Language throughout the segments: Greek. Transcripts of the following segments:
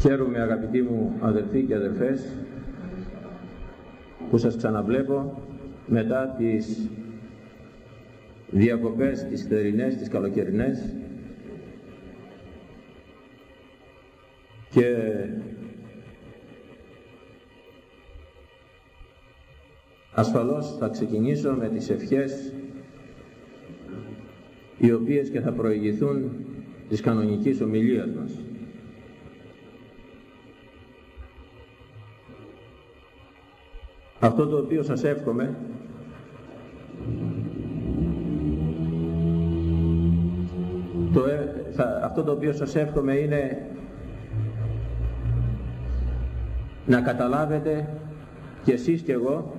Χαίρομαι αγαπητοί μου αδελφοί και αδελφές που σας ξαναβλέπω μετά τις διακοπές τις θερινές, τις καλοκαιρινές και ασφαλώς θα ξεκινήσω με τις ευχές οι οποίες και θα προηγηθούν της κανονικής ομιλίας μας. Αυτό το οποίο σας εύχομαι το, ε, αυτό το οποίο σας εύχομαι είναι να καταλάβετε και εσείς και εγώ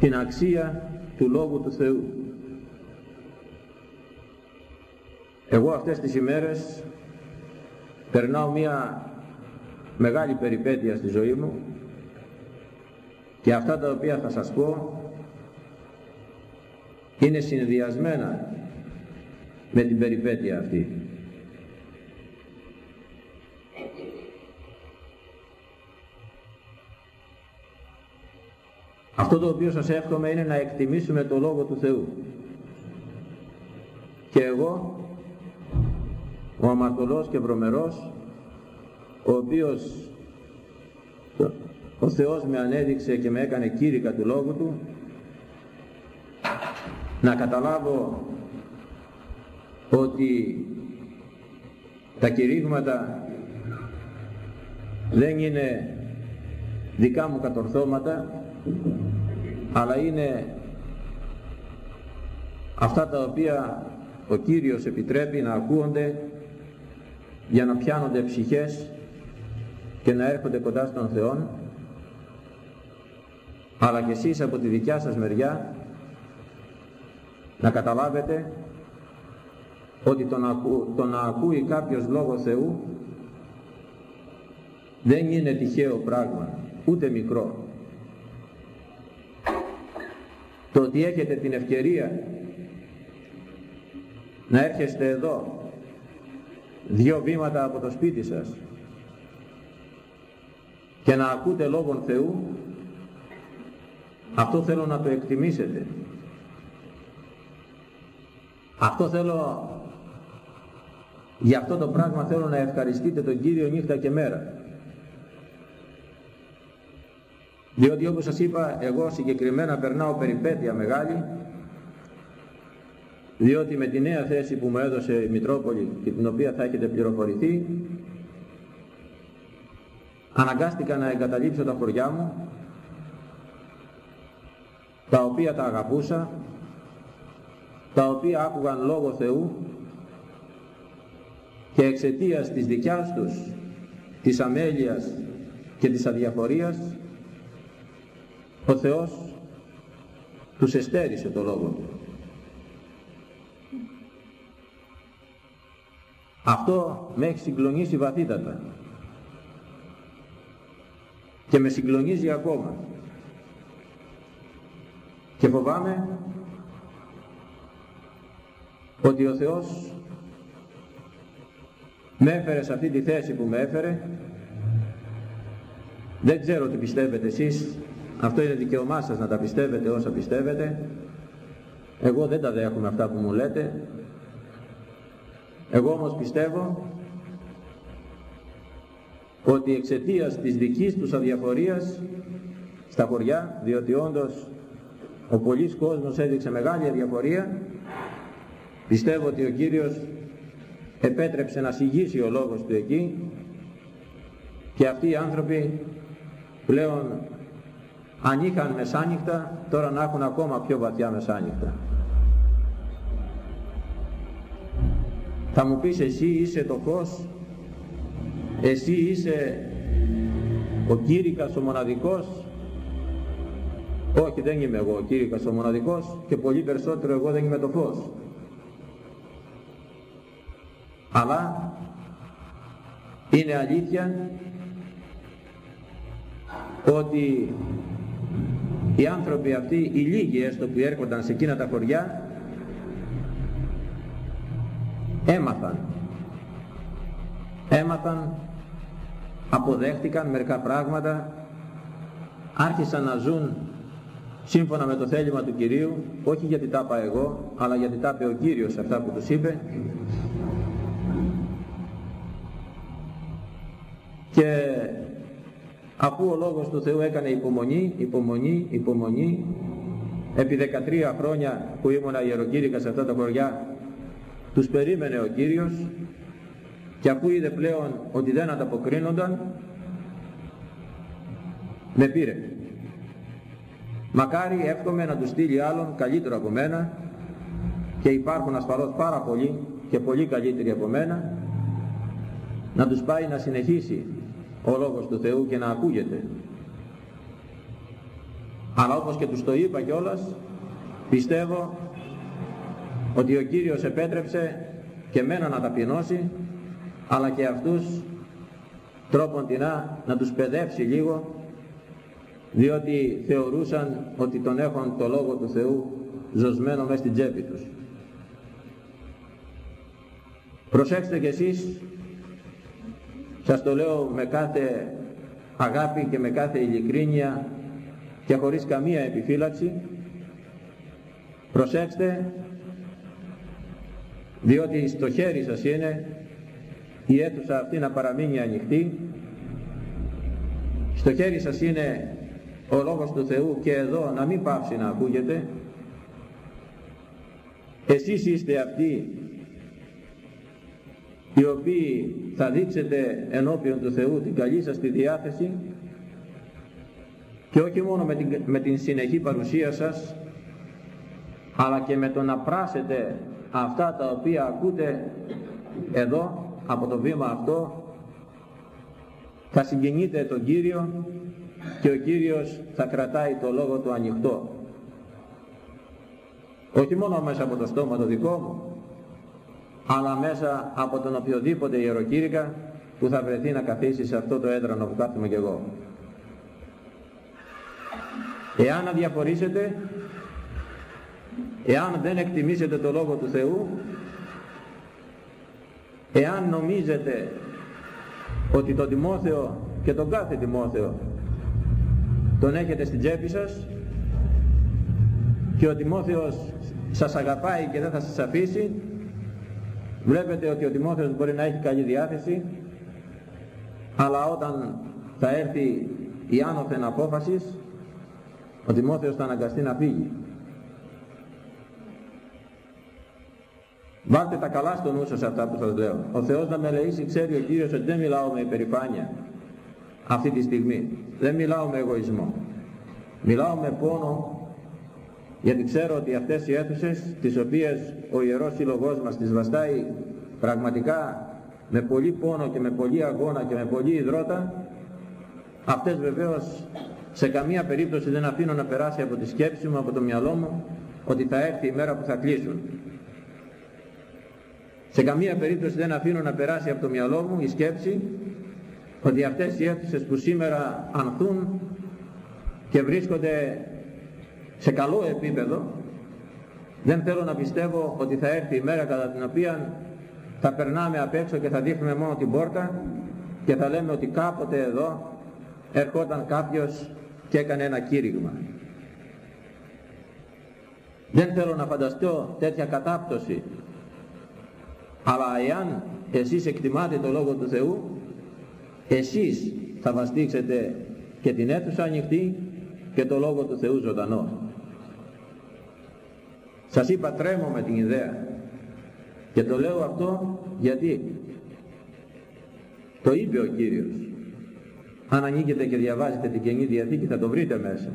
την αξία του Λόγου του Θεού. Εγώ αυτές τις ημέρες περνάω μια μεγάλη περιπέτεια στη ζωή μου και αυτά τα οποία θα σας πω είναι συνδυασμένα με την περιπέτεια αυτή. Αυτό το οποίο σας εύχομαι είναι να εκτιμήσουμε το Λόγο του Θεού. Και εγώ, ο αμαρτωλός και βρωμερός, ο οποίος ο Θεός με ανέδειξε και με έκανε κήρυκα του Λόγου Του, να καταλάβω ότι τα κηρύγματα δεν είναι δικά μου κατορθώματα αλλά είναι αυτά τα οποία ο Κύριος επιτρέπει να ακούονται για να πιάνονται ψυχές και να έρχονται κοντά στον Θεό αλλά και εσείς από τη δικιά σας μεριά να καταλάβετε ότι το να, ακού, το να ακούει κάποιος Λόγο Θεού δεν είναι τυχαίο πράγμα, ούτε μικρό. Το ότι έχετε την ευκαιρία να έρχεστε εδώ δύο βήματα από το σπίτι σας και να ακούτε Λόγον Θεού αυτό θέλω να το εκτιμήσετε αυτό θέλω Γι' αυτό το πράγμα θέλω να ευχαριστείτε τον Κύριο νύχτα και μέρα. Διότι όπως σας είπα, εγώ συγκεκριμένα περνάω περιπέτεια μεγάλη, διότι με τη νέα θέση που μου έδωσε η Μητρόπολη και την οποία θα έχετε πληροφορηθεί, αναγκάστηκα να εγκαταλείψω τα χωριά μου, τα οποία τα αγαπούσα, τα οποία άκουγαν Λόγο Θεού και εξαιτίας της δικιάς τους της αμέλειας και της αδιαφορίας ο Θεός τους εστέρισε το λόγο του. Αυτό με έχει συγκλονίσει βαθύτατα και με συγκλονίζει ακόμα και φοβάμαι ότι ο Θεός με έφερε σε αυτή τη θέση που με έφερε. Δεν ξέρω τι πιστεύετε εσείς. Αυτό είναι δικαίωμά σας να τα πιστεύετε όσα πιστεύετε. Εγώ δεν τα δέχομαι αυτά που μου λέτε. Εγώ όμως πιστεύω ότι εξαιτίας της δικής τους αδιαφορίας στα χωριά, διότι όντως ο πολλής κόσμος έδειξε μεγάλη αδιαφορία, πιστεύω ότι ο Κύριος επέτρεψε να συγγύσει ο λόγος του εκεί και αυτοί οι άνθρωποι πλέον αν είχαν μεσάνυχτα τώρα να έχουν ακόμα πιο βαθιά μεσάνυχτα. Θα μου πεις εσύ είσαι το φως, εσύ είσαι ο Κήρυκας ο μοναδικός, όχι δεν είμαι εγώ ο Κήρυκας ο μοναδικός και πολύ περισσότερο εγώ δεν είμαι το φως. Αλλά είναι αλήθεια ότι οι άνθρωποι αυτοί, οι λίγοι έστω που έρχονταν σε εκείνα τα χωριά έμαθαν. Έμαθαν, αποδέχτηκαν μερικά πράγματα, άρχισαν να ζουν σύμφωνα με το θέλημα του Κυρίου, όχι γιατί τα είπα εγώ, αλλά γιατί τα είπε ο Κύριος αυτά που τους είπε. Και αφού ο Λόγος του Θεού έκανε υπομονή, υπομονή, υπομονή, επί 13 χρόνια που ήμουνα ιεροκήρυκα σε αυτά τα χωριά, τους περίμενε ο Κύριος και αφού είδε πλέον ότι δεν ανταποκρίνονταν, με πήρε. Μακάρι εύχομαι να τους στείλει άλλον καλύτερο από μένα και υπάρχουν ασφαλώς πάρα πολλοί και πολύ καλύτεροι από μένα να τους πάει να συνεχίσει ο Λόγος του Θεού και να ακούγεται. Αλλά όπως και τους το είπα κιόλας, πιστεύω ότι ο Κύριος επέτρεψε και μένα να ταπεινώσει, αλλά και αυτούς τρόπον τεινά να τους παιδεύσει λίγο διότι θεωρούσαν ότι τον έχουν το Λόγο του Θεού ζωσμένο μέσα στην τσέπη τους. Προσέξτε κι εσείς, σας το λέω με κάθε αγάπη και με κάθε ειλικρίνεια και χωρίς καμία επιφύλαξη, προσέξτε διότι στο χέρι σας είναι η αίθουσα αυτή να παραμείνει ανοιχτή, στο χέρι σας είναι ο Λόγος του Θεού και εδώ να μην πάψει να ακούγεται. Εσείς είστε αυτοί οι οποίοι θα δείξετε ενώπιον του Θεού την καλή σας τη διάθεση και όχι μόνο με την, με την συνεχή παρουσία σας αλλά και με το να πράσετε αυτά τα οποία ακούτε εδώ από το βήμα αυτό. Θα συγκινείτε τον Κύριο και ο Κύριος θα κρατάει το λόγο του ανοιχτό. Όχι μόνο μέσα από το στόμα το δικό μου, αλλά μέσα από τον οποιοδήποτε ιεροκήρυκα που θα βρεθεί να καθίσει σε αυτό το έδρανο που κάθομαι κι εγώ. Εάν αδιαφορήσετε, εάν δεν εκτιμήσετε το Λόγο του Θεού, εάν νομίζετε ότι το Τιμόθεο και τον κάθε Τιμόθεο τον έχετε στην τσέπη σας και ο Τιμόθεος σας αγαπάει και δεν θα σας αφήσει βλέπετε ότι ο Τιμόθεος μπορεί να έχει καλή διάθεση αλλά όταν θα έρθει η άνωθεν απόφασης ο Τιμόθεος θα αναγκαστεί να φύγει Βάλτε τα καλά στο νου σας αυτά που σας λέω. Ο Θεός να με λέει, ξέρει ο Κύριος ότι δεν μιλάω με υπερηφάνεια αυτή τη στιγμή. Δεν μιλάω με εγωισμό. Μιλάω με πόνο γιατί ξέρω ότι αυτές οι αίθουσες τις οποίες ο Ιερός Σύλλογός μας τις βαστάει πραγματικά με πολύ πόνο και με πολύ αγώνα και με πολύ υδρότα αυτές βεβαίως σε καμία περίπτωση δεν αφήνω να περάσει από τη σκέψη μου, από το μυαλό μου ότι θα έρθει η μέρα που θα κλείσουν. Σε καμία περίπτωση δεν αφήνω να περάσει από το μυαλό μου η σκέψη ότι αυτές οι αίθουσες που σήμερα ανθούν και βρίσκονται σε καλό επίπεδο δεν θέλω να πιστεύω ότι θα έρθει η μέρα κατά την οποία θα περνάμε απ' έξω και θα δείχνουμε μόνο την πόρτα και θα λέμε ότι κάποτε εδώ ερχόταν κάποιος και έκανε ένα κήρυγμα. Δεν θέλω να φανταστώ τέτοια κατάπτωση αλλά εάν εσείς εκτιμάτε το Λόγο του Θεού εσείς θα βαστίξετε και την αίθουσα ανοιχτή και το Λόγο του Θεού ζωντανό. Σας είπα τρέμω με την ιδέα και το λέω αυτό γιατί το είπε ο Κύριος. Αν ανοίγετε και διαβάζετε την Καινή Διαθήκη θα το βρείτε μέσα.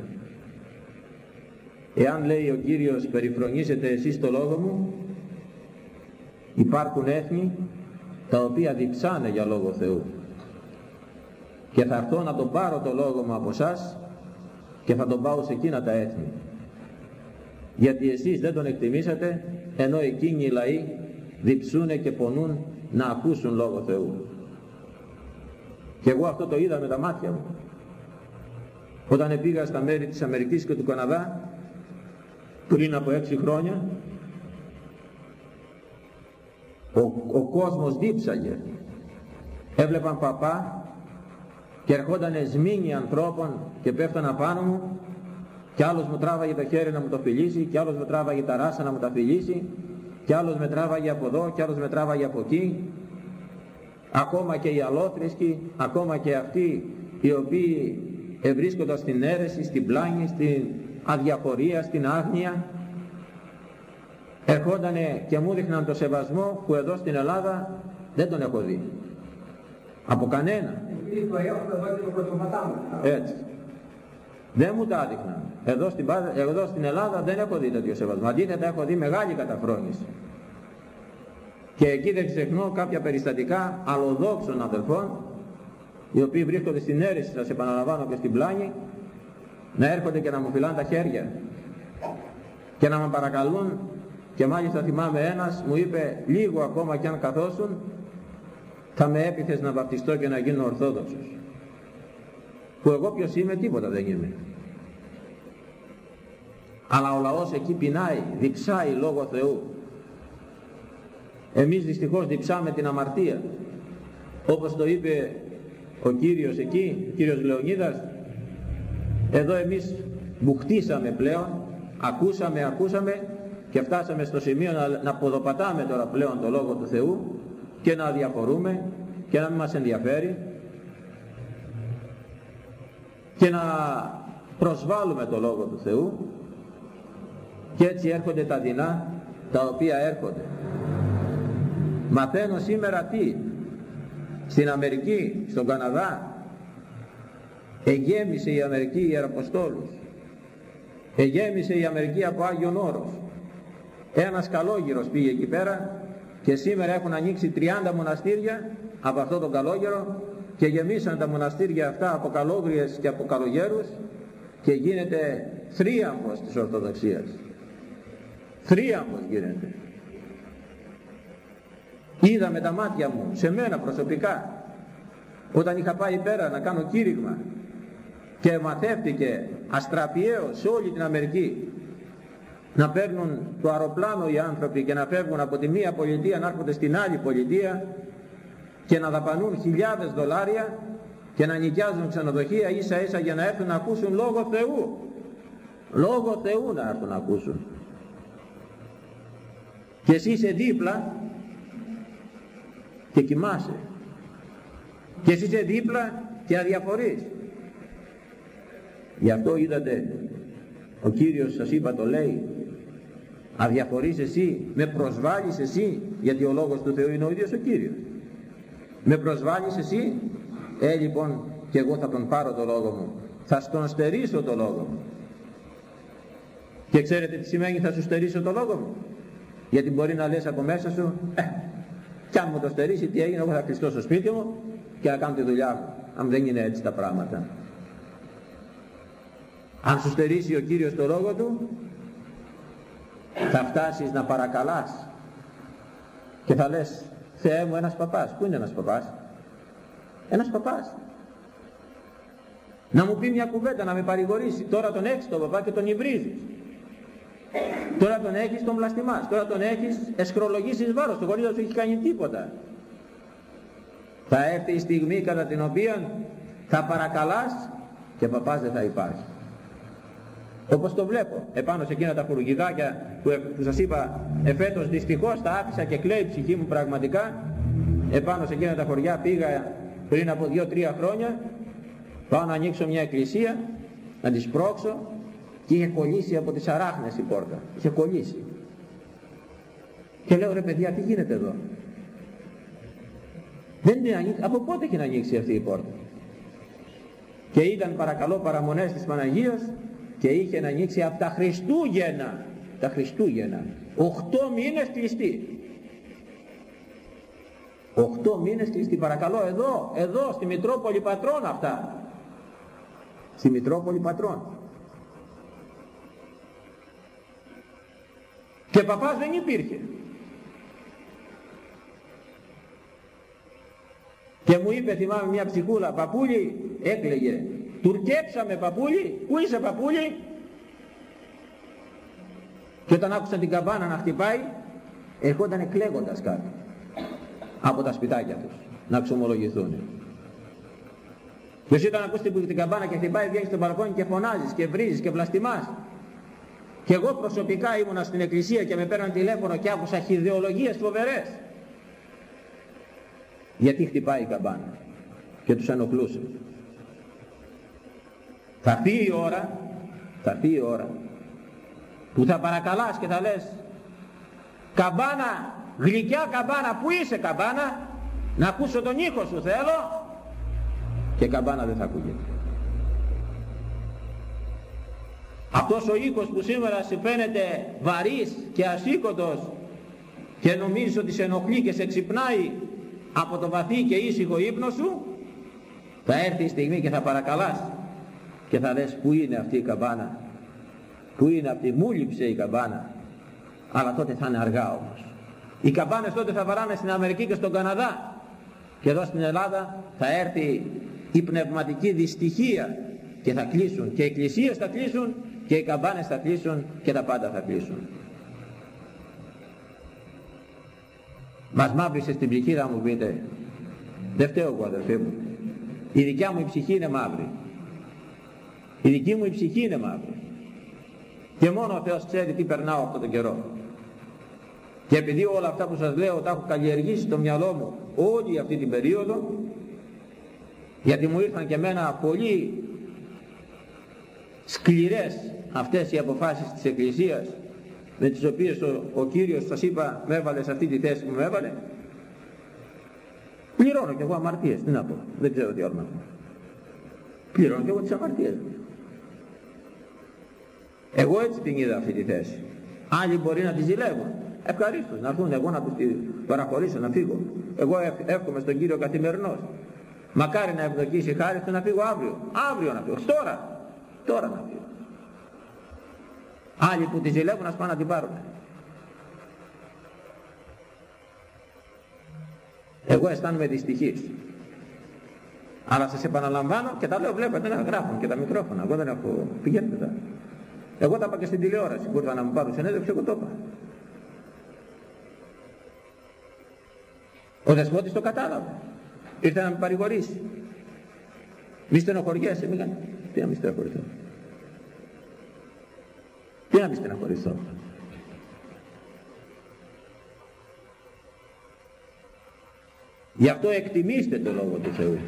Εάν λέει ο Κύριος περιφρονήσετε εσείς το Λόγο μου υπάρχουν έθνη τα οποία διψάνε για Λόγο Θεού και θα έρθω να τον πάρω το λόγο μου από εσά και θα τον πάω σε εκείνα τα έθνη. Γιατί εσείς δεν τον εκτιμήσατε ενώ εκείνοι οι λαοί διψούνε και πονούν να ακούσουν λόγο Θεού. Και εγώ αυτό το είδα με τα μάτια μου. Όταν πήγα στα μέρη της Αμερικής και του Καναδά πριν από έξι χρόνια ο, ο κόσμος δίψαγε έβλεπαν παπά και ερχόταν σμήνοι ανθρώπων και πέφτουν απάνω μου. Και άλλος μου τράβαγε το χέρι να μου το φιλήσει και άλλος μου τράβαγε τα ράσα να μου τα φιλήσει και άλλος με τράβαγε από εδώ και άλλος με τράβαγε από εκεί. Ακόμα και οι αλόθρησκοι ακόμα και αυτοί οι οποίοι ευρίσκονταν στην αίρεση, στην πλάνη, στην αδιαφορία, στην άγνοια. Ερχόντανε και μου δείχναν το σεβασμό που εδώ στην Ελλάδα δεν τον έχω δει. Από κανένα έτσι. Δεν μου τα έδειχναν εδώ στην, εδώ στην Ελλάδα δεν έχω δει τέτοιο σεβασμό. Αντίθετα έχω δει μεγάλη καταφρόνηση. Και εκεί δεν ξεχνώ κάποια περιστατικά αλλοδόξων αδελφών οι οποίοι βρίσκονται στην αίρεση σας επαναλαμβάνω και στην πλάνη να έρχονται και να μου φυλάνε τα χέρια. Και να με παρακαλούν. Και μάλιστα θυμάμαι ένας μου είπε λίγο ακόμα κι αν καθόσουν θα με έπιθες να βαπτιστώ και να γίνω ορθόδοξος. Που εγώ ποιος είμαι τίποτα δεν είμαι. Αλλά ο λαός εκεί πεινάει διψάει λόγω Θεού. Εμείς δυστυχώς διψάμε την αμαρτία. Όπως το είπε ο Κύριος εκεί, ο Κύριος Λεωνίδας εδώ εμείς μπουχτίσαμε πλέον ακούσαμε, ακούσαμε και φτάσαμε στο σημείο να, να ποδοπατάμε τώρα πλέον το Λόγο του Θεού και να διαφορούμε και να μην μας ενδιαφέρει και να προσβάλλουμε το Λόγο του Θεού και έτσι έρχονται τα δεινά τα οποία έρχονται. Μαθαίνω σήμερα τι; Στην Αμερική, στον Καναδά εγέμισε η Αμερική Ιεραποστόλους. Εγέμισε η Αμερική από Άγιον Όρος. Ένας καλόγυρος πήγε εκεί πέρα και σήμερα έχουν ανοίξει 30 μοναστήρια από αυτό τον καλόγερο και γεμίσαν τα μοναστήρια αυτά από καλόγριες και από καλογέρους και γίνεται θρίαμβος της Ορθοδοξίας. Θρίαμβος γίνεται. Είδα με τα μάτια μου σε μένα προσωπικά όταν είχα πάει πέρα να κάνω κήρυγμα και μαθεύτηκε αστραπιαίος σε όλη την Αμερική να παίρνουν το αεροπλάνο οι άνθρωποι και να φεύγουν από τη μία πολιτεία να έρχονται στην άλλη πολιτεία και να δαπανούν χιλιάδες δολάρια και να νοικιάζουν ξενοδοχεία ίσα ίσα για να έρθουν να ακούσουν λόγο Θεού. Λόγο Θεού να έρθουν να ακούσουν. Και εσύ είσαι δίπλα και κοιμάσαι. Και εσύ είσαι δίπλα και αδιαφορείς. Γι' αυτό είδατε ο Κύριος σας είπα το λέει αδιαφορείς εσύ με προσβάλλεις εσύ γιατί ο Λόγος του Θεού είναι ο ίδιος ο Κύριος. Με προσβάλλεις εσύ ε λοιπόν και εγώ θα τον πάρω το Λόγο μου. Θα στον στερήσω το Λόγο μου. Και ξέρετε τι σημαίνει θα σου στερήσω το Λόγο μου. Γιατί μπορεί να λες από μέσα σου ε, κι αν μου το στερήσει τι έγινε εγώ θα κλειστώ στο σπίτι μου και να κάνω τη δουλειά μου αν δεν είναι έτσι τα πράγματα αν σου στερήσει ο Κύριος το λόγο του θα φτάσεις να παρακαλάς και θα λες Θεέ μου ένας παπάς πού είναι ένας παπάς; Ένας παπάς. Να μου πει μια κουβέντα να με παρηγορήσει. Τώρα τον έχεις τον παπά και τον υβρίζεις. Τώρα τον έχεις τον βλαστημάς. Τώρα τον έχεις εσχρολογήσεις βάρος. Το γονίδι δεν σου έχει κάνει τίποτα. Θα έρθει η στιγμή κατά την οποία θα παρακαλάς και παπάς δεν θα υπάρχει όπως το βλέπω επάνω σε εκείνα τα φουρουγιδάκια που, που σας είπα εφέτος δυστυχώς τα άφησα και κλαίει η ψυχή μου πραγματικά. Επάνω σε εκείνα τα χωριά πήγα πριν από 2-3 χρόνια πάω να ανοίξω μια εκκλησία να τη σπρώξω και είχε κολλήσει από τις αράχνες η πόρτα. Είχε κολλήσει. Και λέω ρε παιδιά τι γίνεται εδώ; Δεν είναι ανοίξει, από πότε έχει να ανοίξει αυτή η πόρτα; Και ήταν παρακαλώ παραμονές της Παναγίας και είχε να ανοίξει από τα Χριστούγεννα. Τα Χριστούγεννα. 8 μήνες κλειστή. 8 μήνες κλειστή. Παρακαλώ εδώ εδώ στη Μητρόπολη Πατρών αυτά. Στη Μητρόπολη Πατρών. Και παπάς δεν υπήρχε. Και μου είπε θυμάμαι μια ψυχούλα παπούλι έκλαιγε Τουρκέψαμε παπούλι, πού είσαι παπούλι. Και όταν άκουσα την καμπάνα να χτυπάει, ερχόταν κλαίγοντας κάτω από τα σπιτάκια τους. να ξομολογηθούν. Ποιος ήταν να ακούσει την καμπάνα και χτυπάει, βγαίνεις στο μπαλκόνι και φωνάζεις και βρίζεις και βλαστημάς. Και εγώ προσωπικά ήμουνα στην εκκλησία και με πέραν τηλέφωνο και άκουσα χιδεολογίες φοβερές. Γιατί χτυπάει η καμπάνα και τους ενοχλούσε. Θα έρθει η ώρα, θα έρθει η ώρα που θα παρακαλάς και θα λες καμπάνα, γλυκιά καμπάνα, που είσαι καμπάνα, να ακούσω τον ήχο σου θέλω και καμπάνα δεν θα ακούγεται. Αυτός ο ήχος που σήμερα σου φαίνεται βαρύς και ασήκωτος και νομίζεις ότι σε ενοχλεί και σε ξυπνάει από το βαθύ και ήσυχο ύπνο σου θα έρθει η στιγμή και θα παρακαλάς και θα λες που είναι αυτή η καμπάνα. Που είναι αυτή μου λείψε η καμπάνα. Αλλά τότε θα είναι αργά όμως. Οι καμπάνες τότε θα βαράνε στην Αμερική και στον Καναδά. Και εδώ στην Ελλάδα θα έρθει η πνευματική δυστυχία. Και θα κλείσουν. Και οι εκκλησίες θα κλείσουν και οι καμπάνες θα κλείσουν και τα πάντα θα κλείσουν. Μας μαύρισε στην ψυχή να μου πείτε. Δεν φταίω εγώ αδερφέ μου. Η δικιά μου η ψυχή είναι μαύρη η δική μου η ψυχή είναι μαύρη. Και μόνο ο Θεός ξέρει τι περνάω αυτόν τον καιρό. Και επειδή όλα αυτά που σας λέω τα έχω καλλιεργήσει στο μυαλό μου όλη αυτή την περίοδο γιατί μου ήρθαν και εμένα πολύ σκληρές αυτές οι αποφάσεις της Εκκλησίας με τις οποίες ο, ο Κύριος σας είπα με έβαλε σε αυτή τη θέση που με έβαλε πληρώνω και εγώ αμαρτίες τι να πω δεν ξέρω τι άλλο να πω. Πληρώνω και εγώ τις αμαρτίες εγώ έτσι την είδα αυτή τη θέση άλλοι μπορεί να τη ζηλεύουν ευχαρίστω να έρθουν εγώ να τους παραχωρήσω να φύγω εγώ εύχομαι στον Κύριο καθημερινός μακάρι να ευδοκίσει χάρη του να φύγω αύριο αύριο να φύγω τώρα τώρα να φύγω Άλλοι που τη ζηλεύουν ας πάνε να την πάρουν. Εγώ αισθάνομαι δυστυχής. Αλλά σας επαναλαμβάνω και τα λέω βλέπετε να γράφουν και τα μικρόφωνα. Εγώ δεν έχω πηγαίνετε τα. Εγώ τα είπα και στην τηλεόραση που ήρθα να μου πάρουν συνέντευξη εγώ το είπα. Ο δεσπότης το κατάλαβε. Ήρθε να με παρηγορήσει. Μη στενοχωριέσαι, μη Τι να μη στενοχωρηθώ; Τι να μη στεναχωρηθώ. Γι' αυτό εκτιμήστε το Λόγο του Θεού.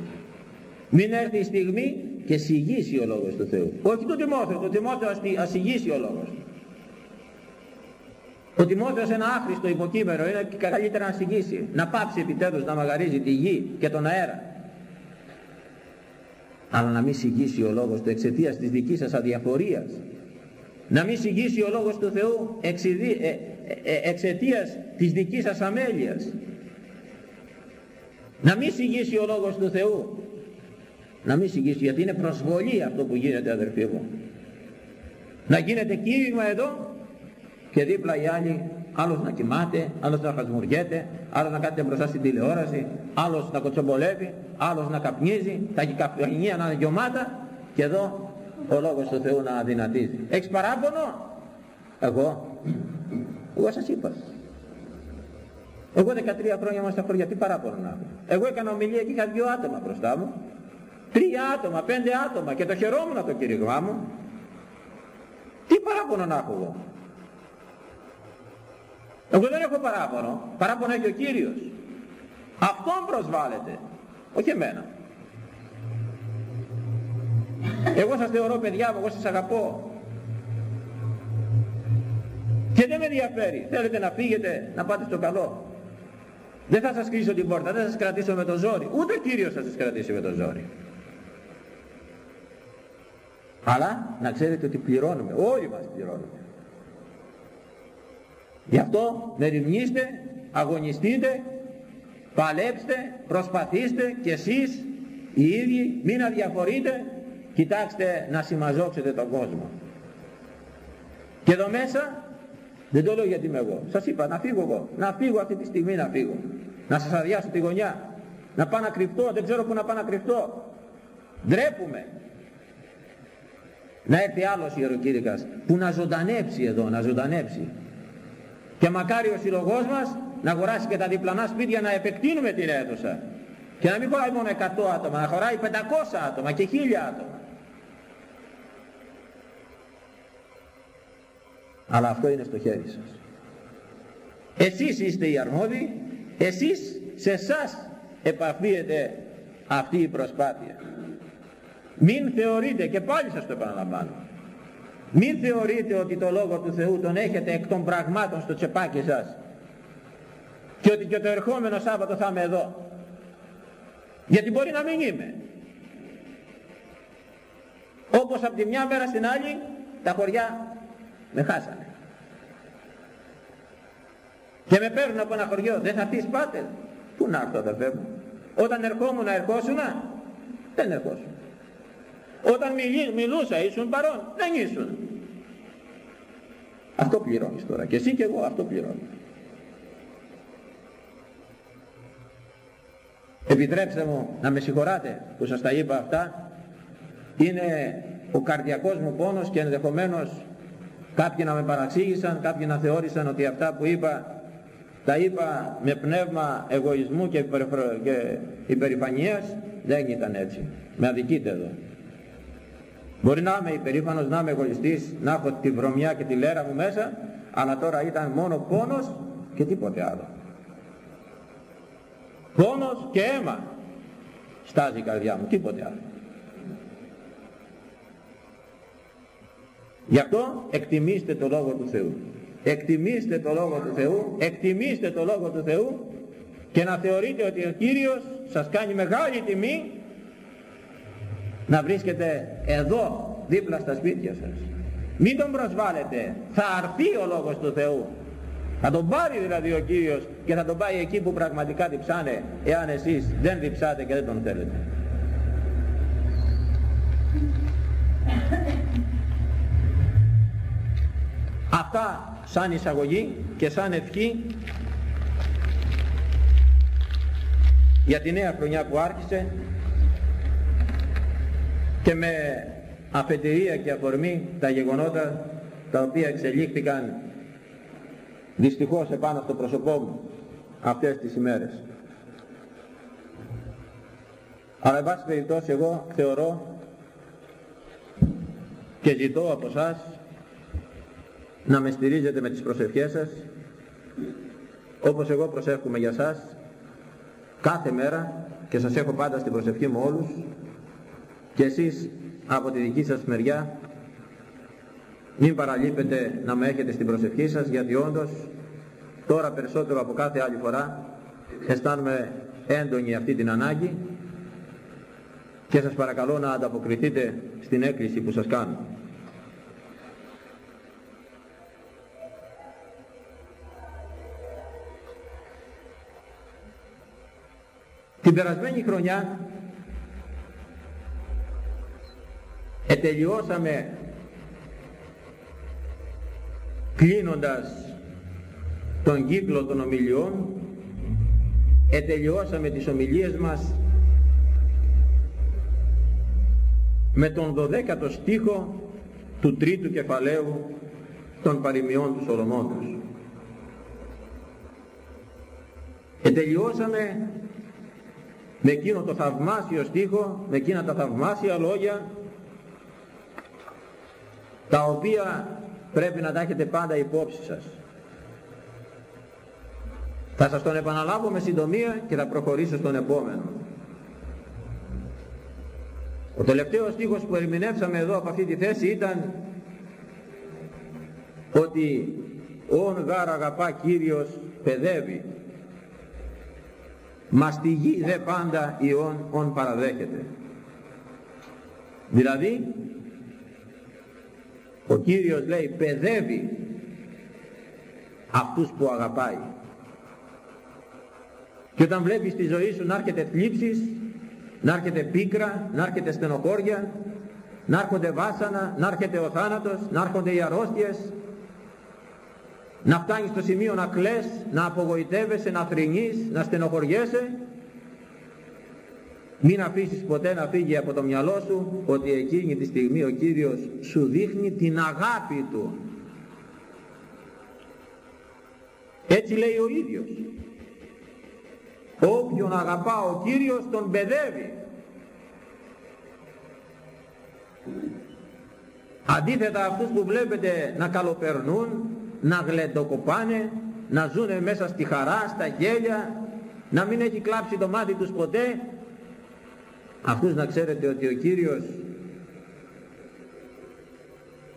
Μην έρθει η στιγμή και συγγύσει ο Λόγος του Θεού. Όχι το Τιμόθεο, το Τιμόθεο ας συγγύσει ο Λόγος. Ο Τιμόθεος ένα άχρηστο υποκείμενο είναι καλύτερα να συγγύσει. Να πάψει επιτέλους να μαγαρίζει τη γη και τον αέρα. Αλλά να μην συγγύσει ο Λόγος του εξαιτίας της δικής σας αδιαφορίας να μην συγγύσει ο Λόγος του Θεού ε, ε, ε, εξαιτίας της δικής σας αμέλειας να μην συγγύσει ο Λόγος του Θεού να μην συγγύσει γιατί είναι προσβολή αυτό που γίνεται αδερφοί μου να γίνεται κήρυγμα εδώ και δίπλα οι άλλοι άλλος να κοιμάται, άλλος να χασμουριέται, άλλος να κάθεται μπροστά στην τηλεόραση, άλλος να κοτσομπολεύει, άλλος να καπνίζει, τα καπνία να είναι γεωμάτα και εδώ ο λόγος του Θεού να αδυνατίζει. Έχεις παράπονο; Εγώ. Εγώ σας είπα. Εγώ 13 χρόνια μας στα χωριά, τι παράπονο να έχω; Εγώ έκανα ομιλία και είχα δύο άτομα μπροστά μου. Τρία άτομα, πέντε άτομα και το χαιρόμουν το κηρύγμά μου. Τι παράπονο να έχω εγώ; Εγώ δεν έχω παράπονο. Παράπονο έχει ο Κύριος. Αυτόν προσβάλλεται. Όχι εμένα. Εγώ σας θεωρώ παιδιά μου, εγώ σας αγαπώ. Και δεν με ενδιαφέρει. Θέλετε να φύγετε, να πάτε στο καλό. Δεν θα σας κλείσω την πόρτα, δεν θα σας κρατήσω με το ζόρι. Ούτε ο Κύριος θα σας κρατήσει με το ζόρι. Αλλά να ξέρετε ότι πληρώνουμε, όλοι μας πληρώνουμε. Γι' αυτό μεριμνήστε, αγωνιστείτε, παλέψτε, προσπαθήστε και εσείς οι ίδιοι μην αδιαφορείτε Κοιτάξτε να συμμαζόξετε τον κόσμο. Και εδώ μέσα, δεν το λέω γιατί είμαι εγώ, σας είπα να φύγω εγώ, να φύγω αυτή τη στιγμή να φύγω. Να σας αδειάσω τη γωνιά, να πάω να κρυφτώ, δεν ξέρω πού να πάω να κρυφτώ. Ντρέπουμε. Να έρθει άλλος ιεροκήρυκας που να ζωντανέψει εδώ, να ζωντανέψει. Και μακάρι ο συλλογός μας να αγοράσει και τα διπλανά σπίτια να επεκτείνουμε την αίθουσα. Και να μην χωράει μόνο 100 άτομα, να χωράει 500 άτομα και 1000 άτομα. Αλλά αυτό είναι στο χέρι σας. Εσείς είστε οι αρμόδιοι, εσείς σε εσάς επαφίεται αυτή η προσπάθεια. Μην θεωρείτε, και πάλι σας το επαναλαμβάνω, μην θεωρείτε ότι το Λόγο του Θεού τον έχετε εκ των πραγμάτων στο τσεπάκι σας και ότι και το ερχόμενο Σάββατο θα είμαι εδώ. Γιατί μπορεί να μην είμαι. Όπως από τη μια μέρα στην άλλη τα χωριά με χάσανε. Και με παίρνουν από ένα χωριό. Δεν θα πεις πάτε. Πού να έρθω αδερφέ μου. Όταν ερχόμουν να ερχόσουνα, δεν ερχόσουν. Όταν μιλούσα ήσουν παρόν, δεν ήσουν. Αυτό πληρώνεις τώρα. Και εσύ και εγώ αυτό πληρώνω. Επιτρέψτε μου να με συγχωράτε που σας τα είπα αυτά. Είναι ο καρδιακός μου πόνος και ενδεχομένως κάποιοι να με παραξήγησαν, κάποιοι να θεώρησαν ότι αυτά που είπα τα είπα με πνεύμα εγωισμού και υπερηφανίας δεν ήταν έτσι με αδικείτε εδώ μπορεί να είμαι υπερήφανος, να είμαι εγωιστής να έχω τη βρωμιά και τη λέρα μου μέσα αλλά τώρα ήταν μόνο πόνος και τίποτε άλλο. Πόνος και αίμα. Στάζει η καρδιά μου, τίποτε άλλο. Γι' αυτό εκτιμήστε το Λόγο του Θεού. Εκτιμήστε το Λόγο του Θεού, εκτιμήστε το Λόγο του Θεού και να θεωρείτε ότι ο Κύριος σας κάνει μεγάλη τιμή να βρίσκετε εδώ δίπλα στα σπίτια σας. Μην τον προσβάλλετε, θα αρθεί ο Λόγος του Θεού. Θα τον πάρει δηλαδή ο Κύριος και θα τον πάει εκεί που πραγματικά διψάνε εάν εσείς δεν διψάτε και δεν τον θέλετε. Αυτά σαν εισαγωγή και σαν ευχή για τη νέα χρονιά που άρχισε και με αφετηρία και αφορμή τα γεγονότα τα οποία εξελίχθηκαν δυστυχώς επάνω στο πρόσωπό μου αυτές τις ημέρες. Αλλά εν πάση περιπτώσει εγώ θεωρώ και ζητώ από σας να με στηρίζετε με τις προσευχές σας όπως εγώ προσεύχομαι για σας κάθε μέρα και σας έχω πάντα στην προσευχή μου όλους και εσείς από τη δική σας μεριά μην παραλείπετε να με έχετε στην προσευχή σας γιατί όντως τώρα περισσότερο από κάθε άλλη φορά αισθάνομαι έντονη αυτή την ανάγκη και σας παρακαλώ να ανταποκριθείτε στην έκκληση που σας κάνω. Την περασμένη χρονιά ετελειώσαμε κλείνοντας τον κύκλο των ομιλιών ετελειώσαμε τις ομιλίες μας με τον 12ο στίχο του τρίτου κεφαλαίου των παροιμιών του Σολομόντος. Ετελειώσαμε με εκείνο το θαυμάσιο στίχο, με εκείνα τα θαυμάσια λόγια τα οποία πρέπει να τα έχετε πάντα υπόψη σας. Θα σας τον επαναλάβω με συντομία και θα προχωρήσω στον επόμενο. Ο τελευταίος στίχος που ερμηνεύσαμε εδώ από αυτή τη θέση ήταν ότι «Ον γάρ αγαπά Κύριος παιδεύει» μας στη γη δε πάντα ιών ον παραδέχεται. Δηλαδή, ο Κύριος λέει παιδεύει αυτούς που αγαπάει. Και όταν βλέπεις τη ζωή σου να έρχεται θλίψεις, να έρχεται πίκρα, να έρχεται στενοχώρια, να έρχονται βάσανα, να έρχεται ο θάνατος, να έρχονται οι αρρώστιες, να φτάνεις στο σημείο να κλαις, να απογοητεύεσαι, να θρηνείς, να στενοχωριέσαι μην αφήσεις ποτέ να φύγει από το μυαλό σου ότι εκείνη τη στιγμή ο Κύριος σου δείχνει την αγάπη Του. Έτσι λέει ο ίδιος. όποιον αγαπά ο Κύριος τον παιδεύει αντίθετα αυτούς που βλέπετε να καλοπερνούν να γλεντοκοπάνε να ζουνε μέσα στη χαρά, στα γέλια να μην έχει κλάψει το μάτι τους ποτέ αυτούς να ξέρετε ότι ο Κύριος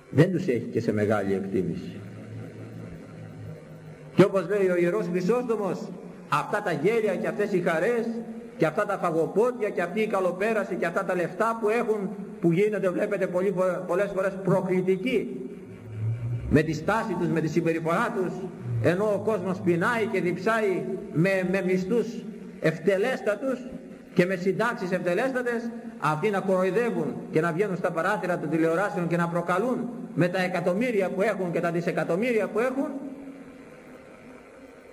δεν τους έχει και σε μεγάλη εκτίμηση. Και όπως λέει ο Ιερός Χρυσόστομος αυτά τα γέλια και αυτές οι χαρές και αυτά τα φαγοπότια και αυτή η καλοπέραση και αυτά τα λεφτά που έχουν που γίνονται βλέπετε πολύ, πολλές φορές προκλητικοί με τη στάση τους, με τη συμπεριφορά τους ενώ ο κόσμος πεινάει και διψάει με, με μισθούς ευτελέστατους και με συντάξεις ευτελέστατες αυτοί να κοροϊδεύουν και να βγαίνουν στα παράθυρα των τηλεοράσεων και να προκαλούν με τα εκατομμύρια που έχουν και τα δισεκατομμύρια που έχουν.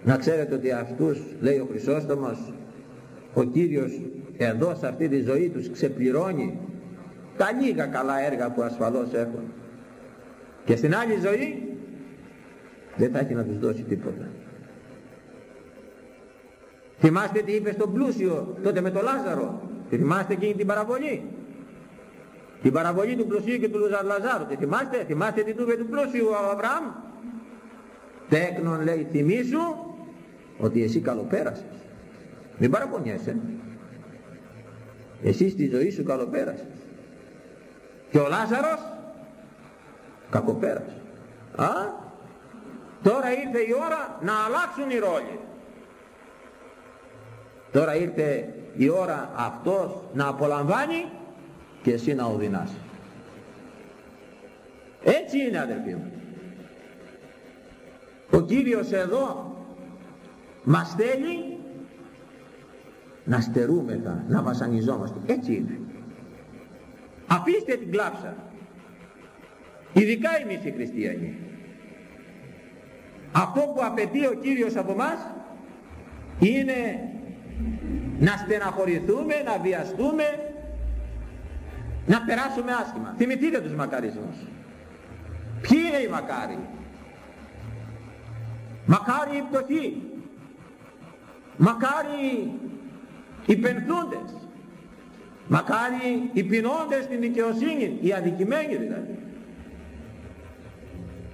Να ξέρετε ότι αυτούς λέει ο Χρυσόστομος ο Κύριος εδώ σε αυτή τη ζωή τους ξεπληρώνει τα λίγα καλά έργα που ασφαλώς έχουν. Και στην άλλη ζωή δεν θα έχει να τους δώσει τίποτα θυμάστε τι είπε στον πλούσιο τότε με τον Λάζαρο; Θυμάστε εκείνη την παραβολή; Την παραβολή του πλουσίου και του Λαζάρου. Τη θυμάστε; Θυμάστε τι του είπε του πλούσιου ο Αβραάμ; Τέκνον λέει θυμίσου ότι εσύ καλοπέρασες. Μην παραπονιέσαι. Εσύ στη ζωή σου καλοπέρασες. Και ο Λάζαρος κακοπέρασε. Α; Τώρα ήρθε η ώρα να αλλάξουν οι ρόλοι τώρα ήρθε η ώρα αυτός να απολαμβάνει και εσύ να οδυνάς έτσι είναι αδελφοί μου ο Κύριος εδώ μας θέλει να στερούμεθα, να βασανιζόμαστε. Έτσι είναι. Αφήστε την κλάψα. Ειδικά εμείς οι χριστιανοί. Αυτό που απαιτεί ο Κύριος από μας είναι να στεναχωρηθούμε, να βιαστούμε, να περάσουμε άσχημα. Θυμηθείτε τους μακαρισμούς. Ποιοι είναι οι μακάρι; Μακάρι οι πτωχοί. Μακάρι οι πενθούντες. Μακάρι οι πεινώντες στην δικαιοσύνη, οι αδικημένοι δηλαδή.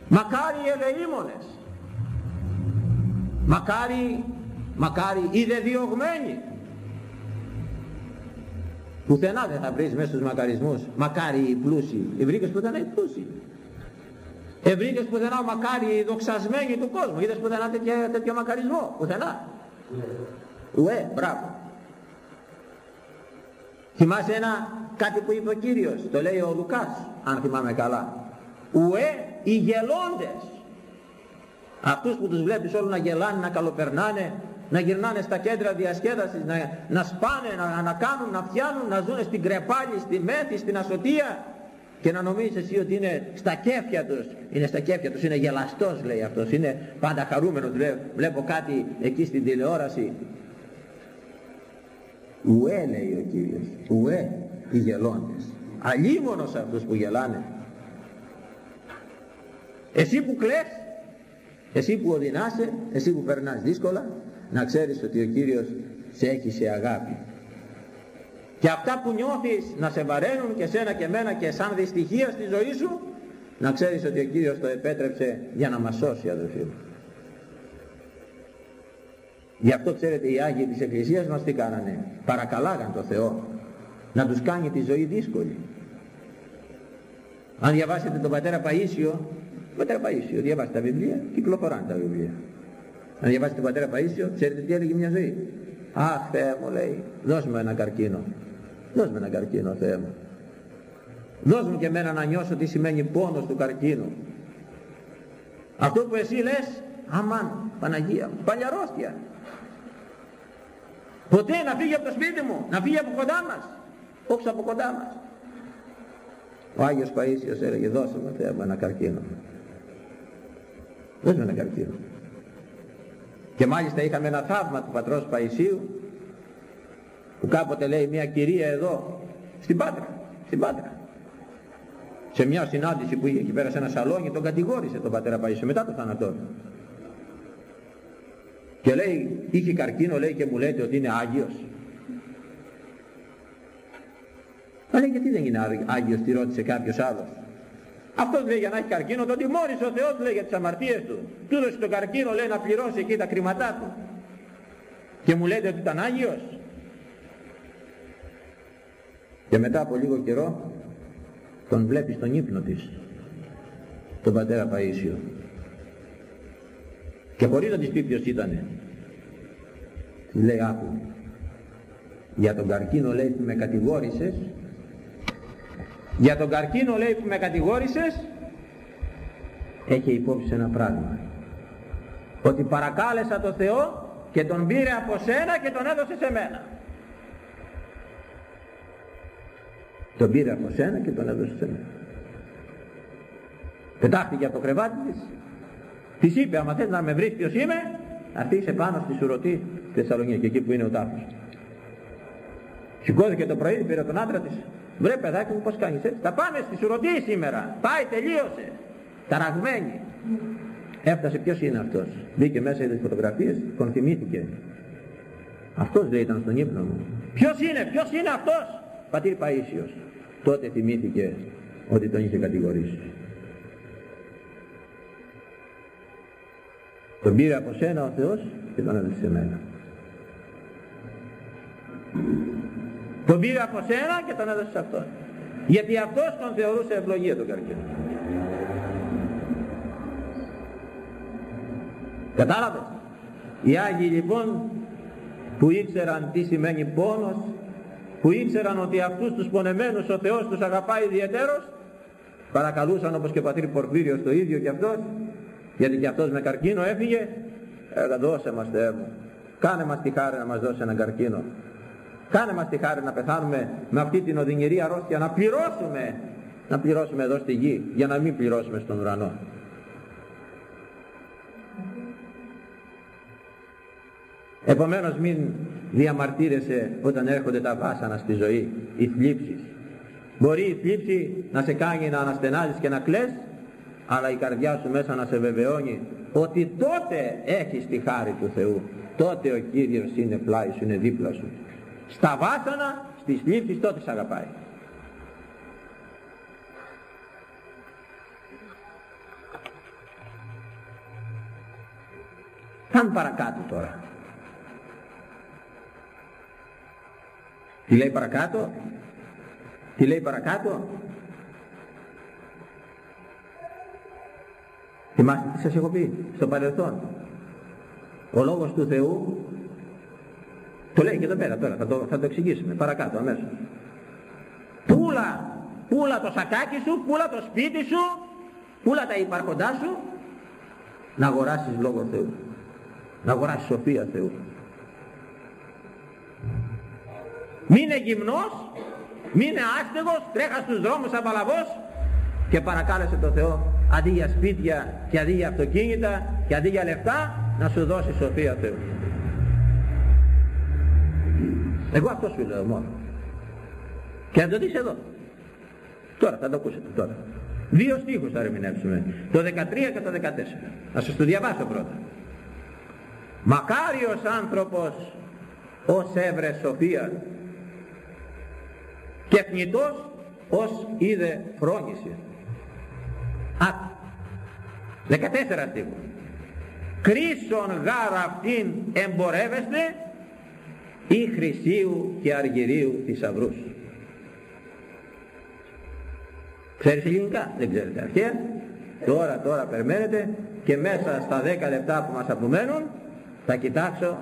Μακάρι οι ελεήμονες. Μακάρι, μακάρι οι δεδιωγμένοι. Πουθενά δεν θα βρεις μέσα στους μακαρισμούς. Μακάρι οι πλούσιοι. Ευρύκες πουθενά οι πλούσιοι. Ευρύκες πουθενά μακάρι οι δοξασμένοι του κόσμου. Είδες πουθενά τέτοιο, τέτοιο μακαρισμό; Πουθενά. Ουέ, μπράβο. Θυμάσαι ένα κάτι που είπε ο Κύριος, το λέει ο Λουκάς, αν θυμάμαι καλά. Ουέ, οι γελώντες. Αυτούς που τους βλέπεις όλους να γελάνε, να καλοπερνάνε, να γυρνάνε στα κέντρα διασκέδασης, να, να σπάνε, να, να κάνουν, να φτιάνουν, να ζουν στην κρεπάλη, στη μέθη, στην ασωτεία και να νομίζεις εσύ ότι είναι στα κέφια τους, είναι στα κέφια τους, είναι γελαστός λέει αυτός, είναι πάντα χαρούμενος, βλέπω κάτι εκεί στην τηλεόραση. Ουέ λέει ο Κύριος ουέ οι γελώντες. Αλίμονος αυτούς που γελάνε. Εσύ που κλαις εσύ που οδυνάσαι εσύ που περνάς δύσκολα να ξέρεις ότι ο Κύριος σε έχει σε αγάπη και αυτά που νιώθεις να σε βαραίνουν και σένα και μένα και σαν δυστυχία στη ζωή σου να ξέρεις ότι ο Κύριος το επέτρεψε για να μας σώσει αδελφοί μου Γι' αυτό ξέρετε οι Άγιοι της Εκκλησίας μας τι κάνανε. Παρακαλάγαν το Θεό να τους κάνει τη ζωή δύσκολη. Αν διαβάσετε τον πατέρα Παΐσιο, πατέρα Παΐσιο, διαβάσετε τα βιβλία, κυκλοφοράνε τα βιβλία. Αν διαβάσετε τον πατέρα Παΐσιο, ξέρετε τι έλεγε μια ζωή. Αχ Θεέ μου λέει, δώσ' μου ένα καρκίνο. Δώσ' μου ένα καρκίνο Θεέ μου. Δώσ' μου και εμένα να νιώσω τι σημαίνει πόνος του καρκίνου. Αυτό που εσύ λες, αμάν, Παναγία μου, παλιαρόστια. Ποτέ να φύγει από το σπίτι μου, να φύγει από κοντά μας. Όχι από κοντά μας. Ο Άγιος Παΐσιος έλεγε δώσε μου Θεέ μου ένα καρκίνο. Δώσε μου ένα καρκίνο. Και μάλιστα είχαμε ένα θαύμα του πατρός Παϊσίου που κάποτε λέει μια κυρία εδώ στην Πάτρα, στην Πάτρα. Σε μια συνάντηση που είχε εκεί πέρα σε ένα σαλόνι τον κατηγόρησε τον πατέρα Παϊσίου μετά το θάνατό του. και λέει είχε καρκίνο λέει και μου λέτε ότι είναι Άγιος αλλά λέει γιατί δεν είναι Άγιος τη ρώτησε κάποιος άλλος αυτός λέει για να έχει καρκίνο τον τιμώρησε ο Θεός λέει για τις αμαρτίες του. Του έδωσε τον καρκίνο λέει να πληρώσει εκεί τα χρήματά του. Και μου λέτε ότι ήταν Άγιος. Και μετά από λίγο καιρό τον βλέπεις στον ύπνο της τον πατέρα Παΐσιο. Και χωρίς να της πει ποιος ήτανε λέει άκου για τον καρκίνο λέει που με κατηγόρησες για τον καρκίνο λέει που με κατηγόρησες έχει υπόψη ένα πράγμα. Ότι παρακάλεσα το Θεό και τον πήρε από σένα και τον έδωσε σε μένα. Τον πήρε από σένα και τον έδωσε σε μένα. Πετάχτηκε από το κρεβάτι της. Της είπε άμα θες να με βρεις ποιος είμαι να έρθεις επάνω στη Σουρωτή στη Θεσσαλονίκη εκεί που είναι ο τάφος σηκώθηκε το πρωί πήρε τον άντρα της βρε παιδάκι μου πως κάνεις έτσι θα πάμε στη Σουρωτή σήμερα. Πάει τελείωσε. Ταραγμένη. Έφτασε ποιος είναι αυτός; Μπήκε μέσα είδες φωτογραφίες τον θυμήθηκε. Αυτός δεν ήταν στον ύπνο μου. Ποιος είναι ποιος είναι αυτός; Πατήρ Παΐσιος τότε θυμήθηκε ότι τον είχε κατηγορήσει. Τον πήρε από σένα ο Θεός και τον έδωσε σε μένα. Τον πήρε από σένα και τον έδωσε σε αυτόν. Γιατί αυτός τον θεωρούσε ευλογία τον καρκίνο. Κατάλαβες; Οι Άγιοι λοιπόν που ήξεραν τι σημαίνει πόνος, που ήξεραν ότι αυτούς τους πονεμένους ο Θεός τους αγαπάει ιδιαιτέρως, παρακαλούσαν όπως και ο πατήρ Πορφύριος το ίδιο και αυτός, γιατί και αυτός με καρκίνο έφυγε έλα δώσε μας Θεέ μου κάνε μας τη χάρη να μας δώσει έναν καρκίνο κάνε μας τη χάρη να πεθάνουμε με αυτή την οδυνηρή αρρώστια να πληρώσουμε να πληρώσουμε εδώ στη γη για να μην πληρώσουμε στον ουρανό. Επομένως μην διαμαρτύρεσαι όταν έρχονται τα βάσανα στη ζωή οι θλίψεις. Μπορεί η θλίψη να σε κάνει να αναστενάζεις και να κλαις αλλά η καρδιά σου μέσα να σε βεβαιώνει ότι τότε έχεις τη χάρη του Θεού. Τότε ο Κύριος είναι πλάι σου, είναι δίπλα σου στα βάσανα, στις λήψεις τότε σε αγαπάει Καν παρακάτω τώρα τι λέει παρακάτω; Τι λέει παρακάτω; Θυμάστε τι σας έχω πει στο παρελθόν; Ο λόγος του Θεού το λέει και εδώ πέρα τώρα, θα το, θα το εξηγήσουμε παρακάτω αμέσως. Πούλα, πούλα το σακάκι σου, πούλα το σπίτι σου, πούλα τα υπάρχοντά σου, να αγοράσεις λόγο Θεού. Να αγοράσεις σοφία Θεού. Μην είναι γυμνός, μην είναι άστεγος, τρέχας στους δρόμους απαλαβός και παρακάλεσε το Θεό αντί για σπίτια και αντί για αυτοκίνητα και αντί για λεφτά να σου δώσει σοφία Θεού. Εγώ αυτός σου λέω μόνος. Και να το δεις εδώ. Τώρα θα το ακούσετε τώρα. Δύο στίχους θα ερμηνεύσουμε. Το 13 και το 14. Να σας το διαβάσω πρώτα. Μακάριος άνθρωπος ως έβρε σοφία και θνητός ως είδε φρόνηση. Άκου. 14 στίχο. Κρίσον γάρα αυτήν εμπορεύεστε ή χρυσίου και αργυρίου θησαυρούς. Ξέρεις ελληνικά, δεν ξέρετε αρχαία. Τώρα, τώρα περιμένετε και μέσα στα 10 λεπτά που μας απομένουν θα κοιτάξω,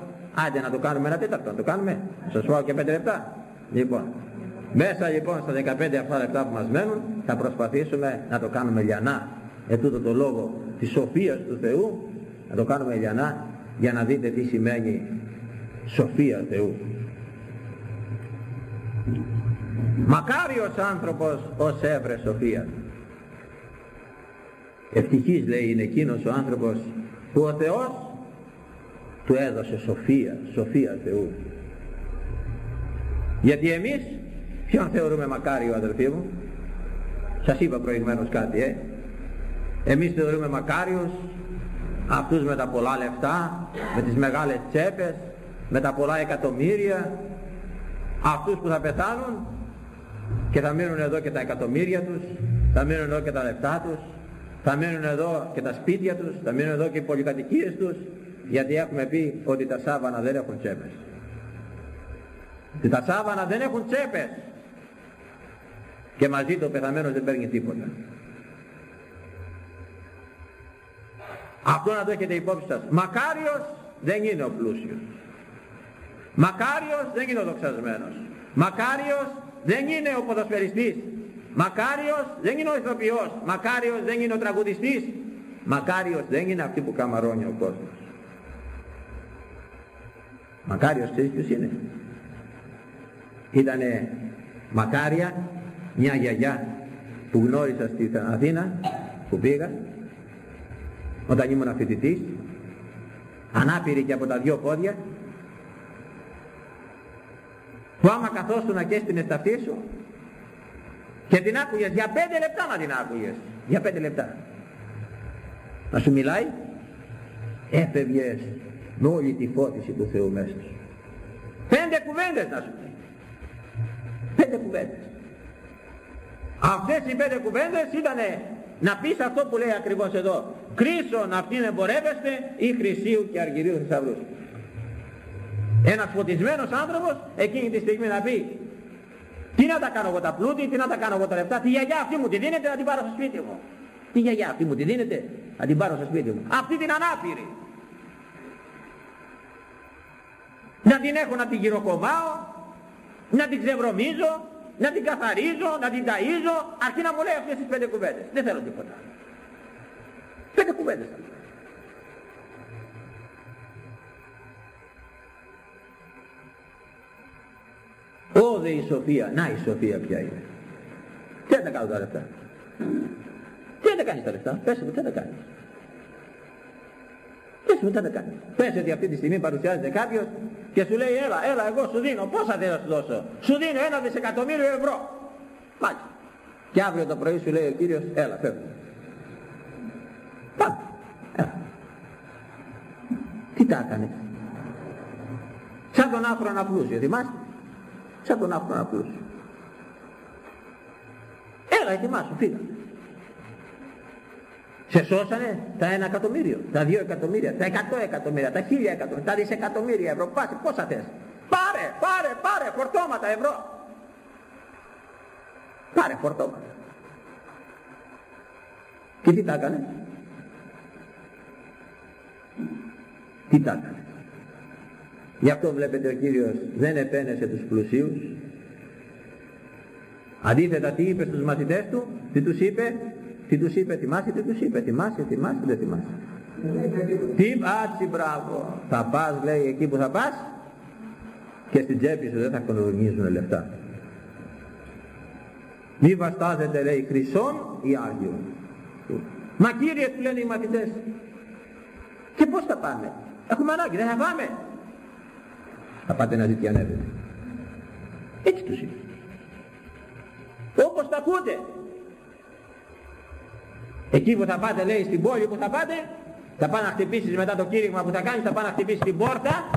άντε να το κάνουμε ένα τέταρτο, να το κάνουμε, σας πω και 5 λεπτά. Λοιπόν, μέσα λοιπόν στα 15 αυτά λεπτά που μας μένουν θα προσπαθήσουμε να το κάνουμε λιανά. Ετούτο το λόγο της σοφίας του Θεού να το κάνουμε λιανά για να δείτε τι σημαίνει σοφία Θεού. Μακάριος άνθρωπος ως έβρε σοφία. Ευτυχής λέει είναι εκείνος ο άνθρωπος που ο Θεός του έδωσε σοφία, σοφία Θεού. Γιατί εμείς Ποιον θεωρούμε μακάριο αδελφοί μου; Σας είπα προηγουμένως κάτι ε. Εμείς θεωρούμε μακάριος αυτούς με τα πολλά λεφτά, με τις μεγάλες τσέπες, με τα πολλά εκατομμύρια, αυτούς που θα πεθάνουν και θα μείνουν εδώ και τα εκατομμύρια τους, θα μείνουν εδώ και τα λεφτά τους, θα μείνουν εδώ και τα σπίτια τους, θα μείνουν εδώ και οι πολυκατοικίες τους, γιατί έχουμε πει ότι τα σάβανα δεν έχουν τσέπες. Και τα σάβανα δεν έχουν τσέπες. Και μαζί το πεθαμένος δεν παίρνει τίποτα. Αυτό να το έχετε υπόψη σας. Μακάριος δεν είναι ο πλούσιος. Μακάριος δεν είναι ο δοξασμένος. Μακάριος δεν είναι ο ποδοσφαιριστής. Μακάριος δεν είναι ο ηθοποιός. Μακάριος δεν είναι ο τραγουδιστής. Μακάριος δεν είναι αυτή που καμαρώνει ο κόσμος. Μακάριος ξέρεις ποιος είναι. Ήτανε μακάρια μια γιαγιά που γνώρισα στην Αθήνα που πήγα όταν ήμουν φοιτητής ανάπηρη και από τα δυο πόδια που άμα καθόσουν και στην εσταφή σου και την άκουγες για πέντε λεπτά να την άκουγες. Για πέντε λεπτά. Να σου μιλάει. Έφευγες με όλη τη φώτιση του Θεού μέσα σου. Πέντε κουβέντες να σου πει. Πέντε κουβέντες. Αυτές οι πέντε κουβέντες ήταν να πεις αυτό που λέει ακριβώς εδώ. Κρίσον αυτήν εμπορεύεστε ή χρυσίου και αργυρίου θησαυρούς ένας φωτισμένος άνθρωπος εκείνη τη στιγμή να πει τι να τα κάνω εγώ τα πλούτη, τι να τα κάνω εγώ τα λεφτά, τη γιαγιά αυτή μου τη δίνετε να την πάρω στο σπίτι μου. Τη γιαγιά αυτή μου τη δίνετε να την πάρω στο σπίτι μου. Αυτή την ανάπηρη. Να την έχω να την γυροκομάω, να την ξεβρωμίζω, να την καθαρίζω, να την ταΐζω, αρκεί να μου λέει αυτές τις πέντε κουβέντες. Δεν θέλω τίποτα. Πέντε κουβέντες θα Ω δε η σοφία, να η σοφία ποια είναι. Τι θα τα κάνω τα λεφτά; Τι θα τα κάνεις τα λεφτά, πες μου τι θα τα κάνεις; Πες μου τι θα τα κάνεις; Πες ότι αυτή τη στιγμή παρουσιάζεται κάποιος και σου λέει έλα, έλα εγώ σου δίνω, πόσα θέλω να σου δώσω; Σου δίνω ένα δισεκατομμύριο ευρώ. Μάλιστα. Και αύριο το πρωί σου λέει ο Κύριος, έλα φεύγω. Πάμε. Έλα. Τι τα έκανε; Σαν τον άφρονα πλούσιο, θυμάστε σαν τον άφρονα πλούσιο. Έλα ετοιμάσου, φύγα. Σε σώσανε τα ένα εκατομμύριο, τα δύο εκατομμύρια, τα εκατό εκατομμύρια, τα χίλια εκατομμύρια, τα δισεκατομμύρια ευρώ. Πάσε, πόσα θες. Πάρε, πάρε, πάρε, φορτώματα ευρώ. Πάρε φορτώματα. Και τι τα έκανε; Τι τα έκανε; Γι' αυτό βλέπετε ο Κύριος δεν επένεσε τους πλουσίους. Αντίθετα τι είπε στους μαθητές του, τι τους είπε, τι τους είπε, θυμάσαι, τι τους είπε, θυμάσαι, θυμάσαι, δεν θυμάσαι. Τι, άτσι μπράβο, θα πας λέει εκεί που θα πας και στην τσέπη σου δεν θα κονομίζουν λεφτά. Μη βαστάζετε λέει χρυσόν ή άγιο. Μα Κύριε του λένε οι μαθητές και πώς θα πάμε; Έχουμε ανάγκη, δεν θα πάμε θα πάτε να ζητιανεύετε. Έτσι τους είπε. Όπως τα ακούτε. Εκεί που θα πάτε λέει στην πόλη που θα πάτε θα πάνε να χτυπήσεις μετά το κήρυγμα που θα κάνεις θα πάνε να χτυπήσεις την πόρτα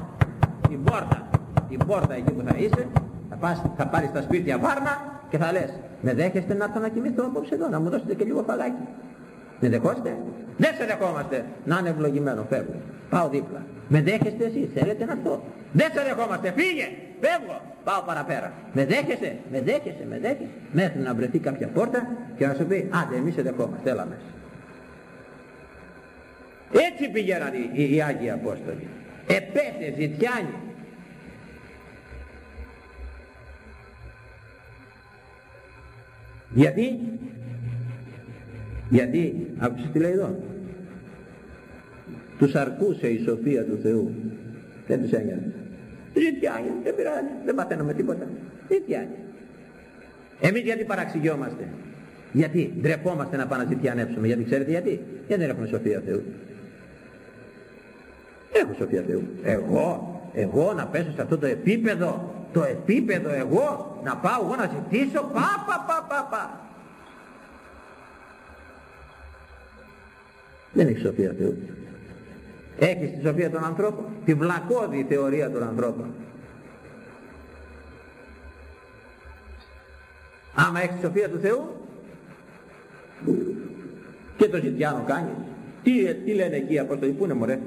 την πόρτα την πόρτα εκεί που θα είσαι θα, πας, θα πάρεις τα σπίτια βάρμα και θα λες με δέχεστε να έρθω να κοιμηθώ απόψε εδώ να μου δώσετε και λίγο φαγάκι με δεχόστε δεν σε δεχόμαστε να είναι ευλογημένο φεύγω πάω δίπλα με δέχεστε εσείς, θέλετε να έρθω. Δεν σε δεχόμαστε, φύγε, φεύγω, πάω παραπέρα. Με δέχεσαι, με δέχεσαι, με δέχεσαι. Μέχρι να βρεθεί κάποια πόρτα και να σου πει, άντε εμείς σε δεχόμαστε, έλα μέσα. Έτσι πήγαιναν οι, οι Άγιοι Απόστολοι. Επέτε, ζητιάνοι. Γιατί, γιατί, άκουσες τι λέει εδώ, τους αρκούσε η σοφία του Θεού. Δεν τους ένοιαζε. Ζητιάνει, δεν πειράζει, δεν μαθαίνουμε τίποτα. Ζητιάνει. Εμείς γιατί παραξηγιόμαστε; Γιατί ντρεπόμαστε να πάμε να ζητιανέψουμε; Γιατί ξέρετε γιατί; Γιατί δεν έχουμε σοφία Θεού; Έχω σοφία Θεού. Εγώ, εγώ να πέσω σε αυτό το επίπεδο, το επίπεδο εγώ, να πάω εγώ να ζητήσω, πα, πα, πα, πα, πα. Δεν έχει σοφία Θεού. Έχεις τη σοφία των ανθρώπων, τη βλακώδη θεωρία των ανθρώπων. Άμα έχεις τη σοφία του Θεού και το ζητιάνο κάνεις. Τι, τι λένε εκεί οι Απόστολοι, πού είναι μωρέ,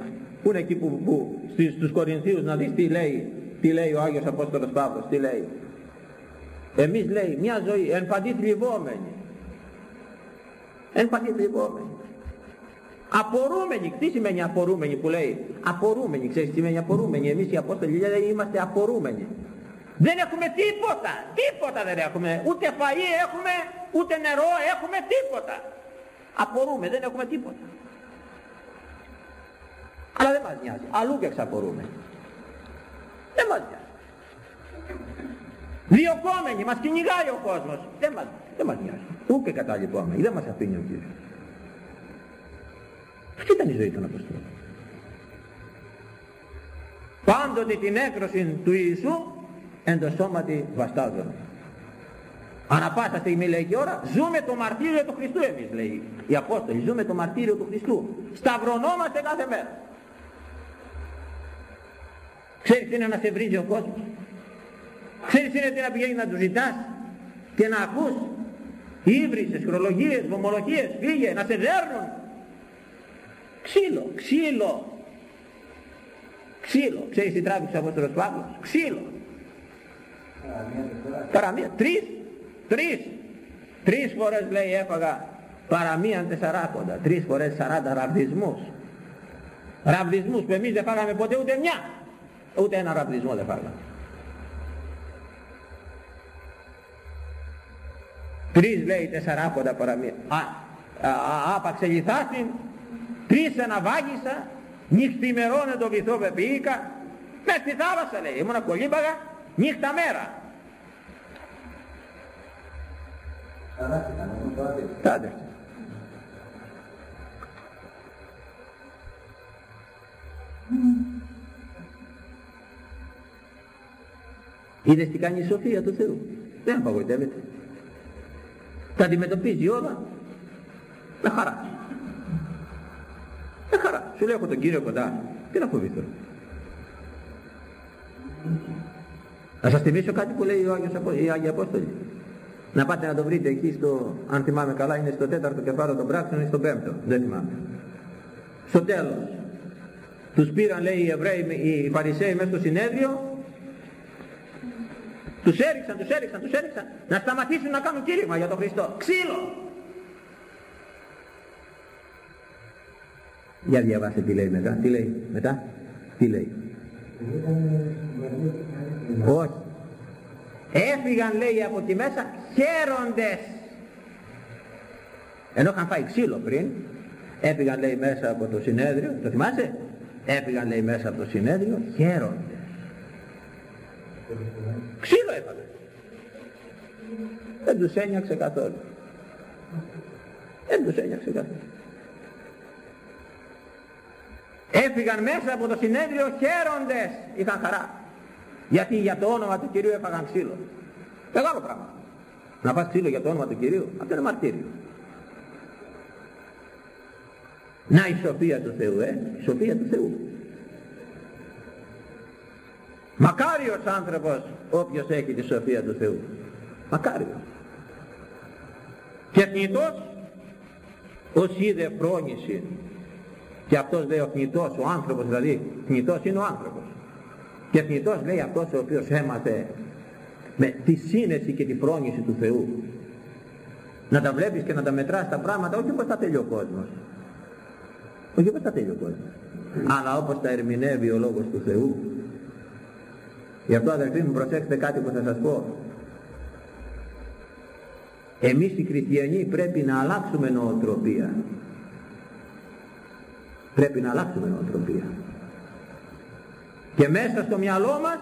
πού είναι εκεί που, που στους Κορινθίους να δεις τι λέει, τι λέει ο Άγιος Απόστολος Παύλος, τι λέει; Εμείς λέει μια ζωή εν παντή θλιβόμενη. Εν παντή θλιβόμενη. Απορούμενοι, τι σημαίνει απορούμενοι που λέει, απορούμενοι, ξέρεις τι σημαίνει απορούμενοι, εμείς οι Απόστολοι λέει είμαστε απορούμενοι. Δεν έχουμε τίποτα, τίποτα δεν έχουμε, ούτε φαΐ έχουμε, ούτε νερό έχουμε, τίποτα. Απορούμε, δεν έχουμε τίποτα. Αλλά δεν μας νοιάζει, αλλού και εξαπορούμε. Δεν μας νοιάζει. Διοκόμενοι, μας κυνηγάει ο κόσμος. Δεν μας, δεν μας νοιάζει. Ούτε καταλοιπόμενοι, δεν μας αφήνει ο Κύριος. Αυτή ήταν η ζωή των Αποστόλων; Πάντοτε την έκρωση του Ιησού εν το σώματι βαστάζουν. Ανά πάσα στιγμή λέει και ώρα, ζούμε το μαρτύριο του Χριστού εμείς λέει. Οι Απόστολοι ζούμε το μαρτύριο του Χριστού. Σταυρωνόμαστε κάθε μέρα. Ξέρεις τι είναι να σε βρίζει ο κόσμος; Ξέρεις τι είναι τι να πηγαίνει να του ζητάς και να ακούς; Ύβρισες, χρολογίες, βομολογίες, φύγε, να σε δέρνουν. Ξύλο, ξύλο. Ξύλο. Ξέρεις τι τράβηξε ο Απόστολος Παύλος; Ξύλο. Παραμία. Τρεις. Τρεις. Τρεις φορές λέει έφαγα παραμίαν τεσσαράκοντα. Τρεις φορές σαράντα ραβδισμούς. Ραβδισμούς που εμείς δεν φάγαμε ποτέ ούτε μια. Ούτε ένα ραβδισμό δεν φάγαμε. Τρεις λέει τεσσαράκοντα παραμία. Α, α, άπαξε λιθάσιν, τρεις αναβάγισα, νυχτημερώνε το βυθό πεποιήκα, μες στη θάλασσα λέει, ήμουνα κολύμπαγα, νύχτα μέρα. Τάδε. Είδες τι κάνει η σοφία του Θεού; Δεν απαγοητεύεται. Τα αντιμετωπίζει όλα με χαρά. Με χαρά. Σου λέω έχω τον Κύριο κοντά. Τι να φοβηθώ. Να σας θυμίσω κάτι που λέει ο Άγιος, οι Άγιοι Απόστολοι. Να πάτε να το βρείτε εκεί στο, αν θυμάμαι καλά, είναι στο τέταρτο κεφάλαιο των πράξεων ή στο πέμπτο. Δεν θυμάμαι. Στο τέλος. Τους πήραν λέει οι Εβραίοι, οι Φαρισαίοι μέσα στο συνέδριο τους έριξαν, τους έριξαν, τους έριξαν να σταματήσουν να κάνουν κήρυγμα για τον Χριστό. Ξύλο. Για διαβάστε τι λέει μετά. Τι λέει μετά. Τι λέει. Όχι. Έφυγαν λέει από τη μέσα χαίροντες. Ενώ είχαν φάει ξύλο πριν. Έφυγαν λέει μέσα από το συνέδριο. Το θυμάσαι; Έφυγαν λέει μέσα από το συνέδριο χαίροντες. Ξύλο έπανε. Δεν τους ένιωξε καθόλου. Δεν τους ένιωξε καθόλου. Έφυγαν μέσα από το συνέδριο χαίροντες. Είχαν χαρά. Γιατί για το όνομα του Κυρίου έφαγαν ξύλο. Μεγάλο πράγμα. Να πας ξύλο για το όνομα του Κυρίου. Αυτό είναι μαρτύριο. Να η σοφία του Θεού, ε. Η σοφία του Θεού. Μακάριος άνθρωπος όποιος έχει τη σοφία του Θεού. Μακάριος. Και θνητός ως είδε φρόνηση. Και αυτός λέει ο θνητός, ο άνθρωπος δηλαδή, θνητός είναι ο άνθρωπος. Και θνητός λέει αυτός ο οποίος έμαθε με τη σύνεση και τη φρόνηση του Θεού. Να τα βλέπεις και να τα μετράς τα πράγματα όχι όπως τα θέλει ο κόσμος. Όχι όπως τα θέλει ο κόσμος. Αλλά όπως τα ερμηνεύει ο Λόγος του Θεού Γι' αυτό αδελφοί μου προσέξτε κάτι που θα σας πω. Εμείς οι χριστιανοί πρέπει να αλλάξουμε νοοτροπία. Πρέπει να αλλάξουμε νοοτροπία. Και μέσα στο μυαλό μας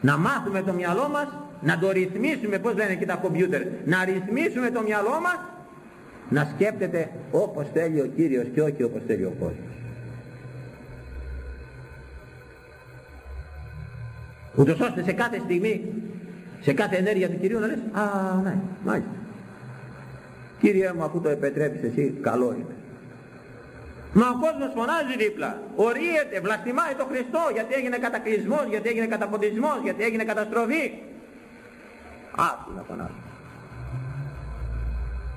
να μάθουμε το μυαλό μας να το ρυθμίσουμε, πώς λένε και τα κομπιούτερ, να ρυθμίσουμε το μυαλό μας να σκέπτεται όπως θέλει ο Κύριος και όχι όπως θέλει ο κόσμος. Ούτως ώστε σε κάθε στιγμή, σε κάθε ενέργεια του Κυρίου να λες «Α, ναι, μάλιστα. Κύριε μου, αφού το επιτρέπεις εσύ, καλό είναι». Μα ο κόσμος φωνάζει δίπλα, ορίεται, βλαστημάει το Χριστό γιατί έγινε κατακλυσμός, γιατί έγινε καταποντισμός, γιατί έγινε καταστροφή. Άσου να φωνάζει.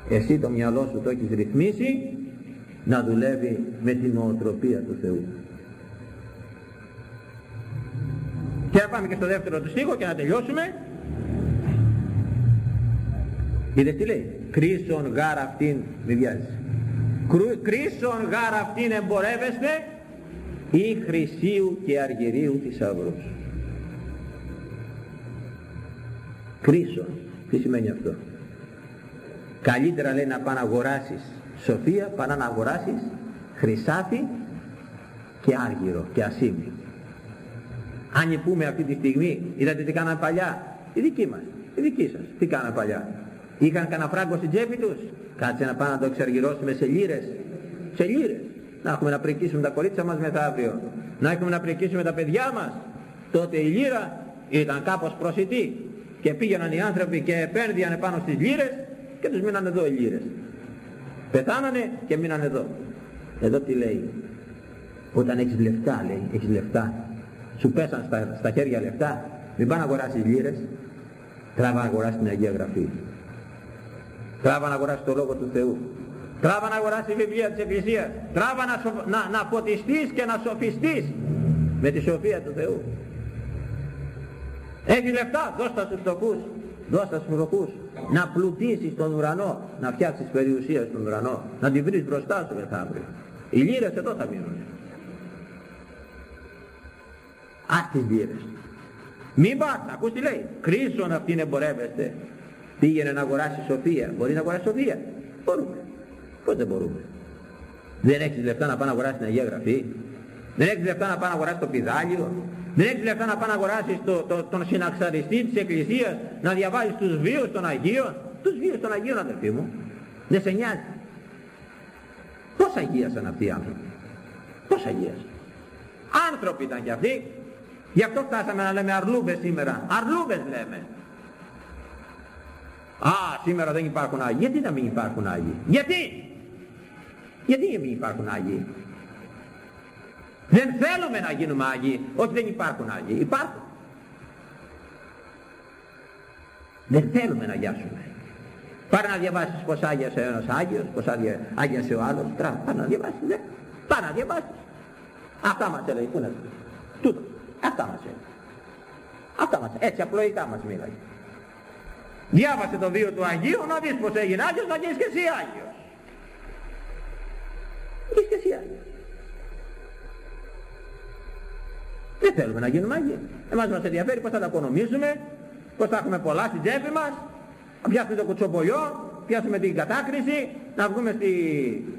Εσύ το μυαλό σου το έχεις ρυθμίσει να δουλεύει με την νοοτροπία του Θεού. Και να πάμε και στο δεύτερο του στίχο και να τελειώσουμε. Είδες τι λέει; Κρίσον γάρ αυτήν, μη βιάζεις. Κρίσον γάρ αυτήν εμπορεύεστε ή χρυσίου και αργυρίου θησαυρούς. Κρίσον. Τι σημαίνει αυτό; Καλύτερα λέει να πάνε να αγοράσεις σοφία παρά να αγοράσεις χρυσάφι και άργυρο και ασίμι. Αν πούμε αυτή τη στιγμή, είδατε τι κάνανε παλιά, οι δικοί μας, οι δικοί σας, τι κάνανε παλιά; Είχαν κανένα φράγκο στην τσέπη τους, κάτσε να πάνε να το εξαργυρώσουμε σε λύρες, σε λύρες. Να έχουμε να πρικίσουμε τα κορίτσια μας μεθαύριο, να έχουμε να πρικίσουμε τα παιδιά μας. Τότε η λύρα ήταν κάπως προσιτή και πήγαιναν οι άνθρωποι και επένδυαν πάνω στις λύρες και τους μείναν εδώ οι λύρες. Πεθάνανε και μείναν εδώ. Εδώ τι λέει. Όταν έχεις λεφτά λέει, έχεις λεφτά. Σου πέσαν στα, στα χέρια λεφτά. Μην πάνε να αγοράσεις λύρες. Τράβα να αγοράσεις την Αγία Γραφή. Τράβα να αγοράσεις το Λόγο του Θεού. Τράβα να αγοράσεις τη βιβλία της Εκκλησίας. Τράβα να, σοφ... να, να φωτιστείς και να σοφιστείς με τη σοφία του Θεού. Έχεις λεφτά, δώσ' τα στους φτωχούς. Δώσ' τα στους φτωχούς να πλουτίσεις τον ουρανό, να φτιάξεις περιουσία στον ουρανό, να την βρεις μπροστά σου μεθαύριο. Οι λύρες εδώ θα μείνουν. Ας τις λύρες. Μην πας, ακούς τι λέει. Κρίσον αυτήν εμπορεύεστε. Πήγαινε να αγοράσει σοφία. Μπορεί να αγοράσει σοφία. Μπορούμε. Πώς δεν μπορούμε; Δεν έχεις λεφτά να πάει να αγοράσεις την Αγία Γραφή; Δεν έχεις λεφτά να πάει να αγοράσεις το πιδάλιο; Δεν έχεις λεφτά να πάει να αγοράσεις το, το, τον συναξαριστή της Εκκλησίας, να διαβάζεις τους βίους των Αγίων; Τους βίους των Αγίων αδερφοί μου. Δεν σε νοιάζει. Πώς αγίασαν αυτοί οι άνθρωποι; Πώς αγίασαν; Άνθρωποι ήταν κι αυτοί. Γι' αυτό φτάσαμε να λέμε αρλούβες σήμερα. Αρλούβες λέμε. Α, σήμερα δεν υπάρχουν Άγιοι. Γιατί να μην υπάρχουν Άγιοι; Γιατί; Γιατί να μην υπάρχουν Άγιοι; Δεν θέλουμε να γίνουμε Άγιοι. Όχι δεν υπάρχουν Άγιοι. Υπάρχουν. Δεν θέλουμε να γιάσουμε. Πάρε να διαβάσεις πως άγιασε ένας Άγιος, πως άγιασε ο άλλος. Τρά, πάρε να διαβάσεις. Ναι. Πάρε να διαβάσεις. Αυτά μας έλεγε. Πού να Τούτο. Αυτά μας έλεγε. Αυτά μας Έτσι απλοϊκά μας μίλαγε. Διάβασε το βίο του Αγίου να δεις πως έγινε Άγιος να γίνεις και εσύ Άγιος. Γίνεις και εσύ Άγιος. Δεν θέλουμε να γίνουμε Άγιοι. Εμάς μας ενδιαφέρει πώς θα τα οικονομήσουμε, πώς θα έχουμε πολλά στην τσέπη μας, να πιάσουμε το κουτσομπολιό, πιάσουμε την κατάκριση, να βγούμε στη,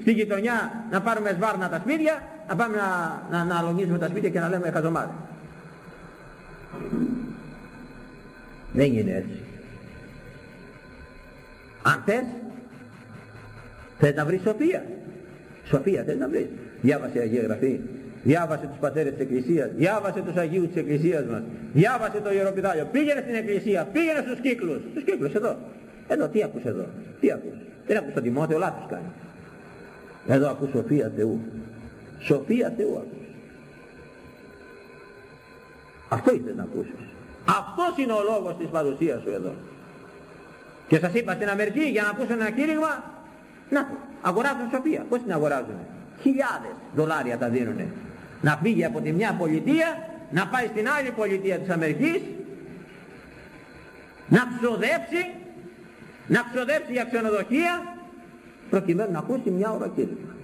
στη γειτονιά, να πάρουμε σβάρνα τα σπίτια, να πάμε να, να, να αλωνίσουμε τα σπίτια και να λέμε χαζομάδες. Δεν είναι έτσι. Αν θες, θες να βρεις σοφία. Σοφία θες να βρεις. Διάβασε η Αγία Γραφή διάβασε τους πατέρες της Εκκλησίας, διάβασε τους Αγίους της Εκκλησίας μας, διάβασε το Ιεροπιτάλιο, πήγαινε στην Εκκλησία, πήγαινε στους κύκλους, στους κύκλους εδώ. Εδώ, τι ακούς εδώ, τι ακούς. Δεν ακούς τον Τιμόθεο, λάθος κάνεις. Εδώ ακούς σοφία Θεού. Σοφία Θεού ακούς. Αυτό ήθελες να ακούσεις. Αυτός είναι ο λόγος της παρουσίας σου εδώ. Και σας είπα στην Αμερική για να ακούσουν ένα κήρυγμα, να αγοράζουν σοφία. Πώς την αγοράζουν; Χιλιάδες δολάρια τα δίνουνε να φύγει από τη μια πολιτεία να πάει στην άλλη πολιτεία της Αμερικής να ξοδέψει να ξοδέψει για ξενοδοχεία προκειμένου να ακούσει μια ώρα κήρυγμα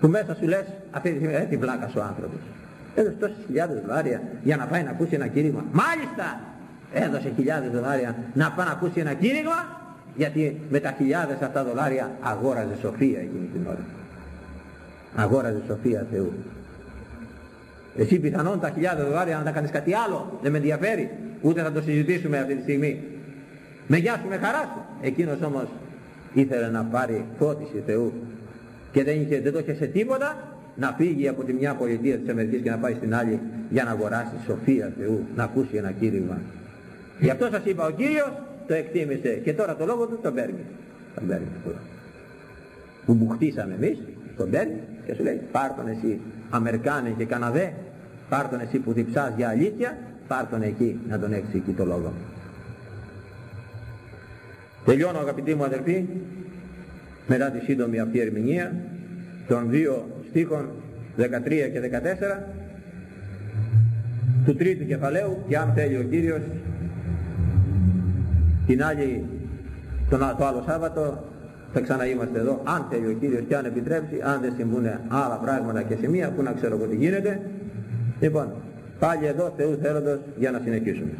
που μέσα σου λες αυτή τη στιγμή ε, την πλάκα σου άνθρωπος έδωσε τόσες χιλιάδες δολάρια για να πάει να ακούσει ένα κήρυγμα μάλιστα έδωσε χιλιάδες δολάρια να πάει να ακούσει ένα κήρυγμα γιατί με τα χιλιάδες αυτά δολάρια αγόραζε σοφία εκείνη την ώρα. Αγόραζε σοφία Θεού. Εσύ πιθανόν τα χιλιάδες δολάρια να τα κάνεις κάτι άλλο δεν με ενδιαφέρει ούτε θα το συζητήσουμε αυτή τη στιγμή. Με γεια σου με χαρά σου. Εκείνος όμως ήθελε να πάρει φώτιση Θεού και δεν, είχε, δεν το είχε σε τίποτα να φύγει από τη μια πολιτεία της Αμερικής και να πάει στην άλλη για να αγοράσει σοφία Θεού να ακούσει ένα κήρυγμα γι' αυτό σας είπα ο Κύριος το εκτίμησε και τώρα το λόγο του τον παίρνει. Τον παίρνει που μπουχτίσαμε εμείς στον Μπέρ και σου λέει πάρ' τον εσύ Αμερικάνες και Καναδέ πάρ' τον εσύ που διψάς για αλήθεια πάρ' τον εκεί να τον έχεις εκεί το λόγο τελειώνω αγαπητοί μου αδερφοί μετά τη σύντομη αυτή ερμηνεία των δύο στίχων 13 και 14 του τρίτου κεφαλαίου και αν θέλει ο Κύριος την άλλη τον, το άλλο Σάββατο θα ξαναείμαστε εδώ. Αν θέλει ο Κύριος και αν επιτρέψει αν δεν συμβούν άλλα πράγματα και σημεία που να ξέρω εγώ τι γίνεται. Λοιπόν πάλι εδώ Θεού θέλοντος για να συνεχίσουμε